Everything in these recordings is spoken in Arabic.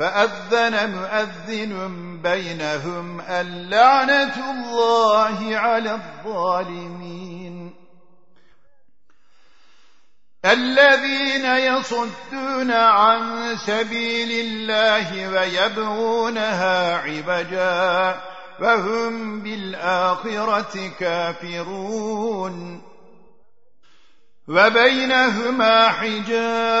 فأذن مؤذن بينهم اللعنة الله على الظالمين. الذين يصدون عن سبيل الله ويبغونها عبجا وهم بالآخرة كافرون. وبينهما حجاب.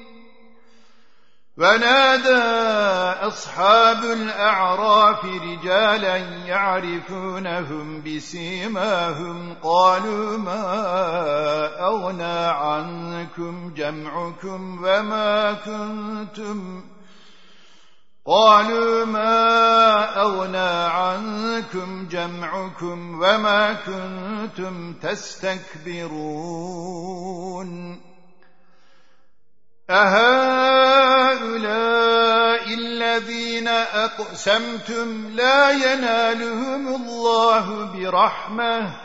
ونادى أصحاب الأعراف رجالا يعرفونهم بسيماهم قالوا ما أغنى عنكم جمعكم وما كنتم قالوا ما أغنى عنكم جمعكم وما كنتم تستكبرون أهؤلاء أقسمتم لا ينالهم الله برحمة.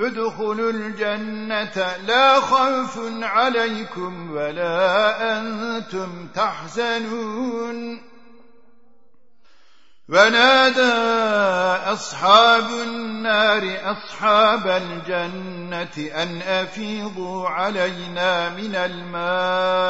ادخلوا الجنة لا خوف عليكم ولا أنتم تحزنون. ونادى أصحاب النار أصحاب الجنة أن أفيضوا علينا من الماء.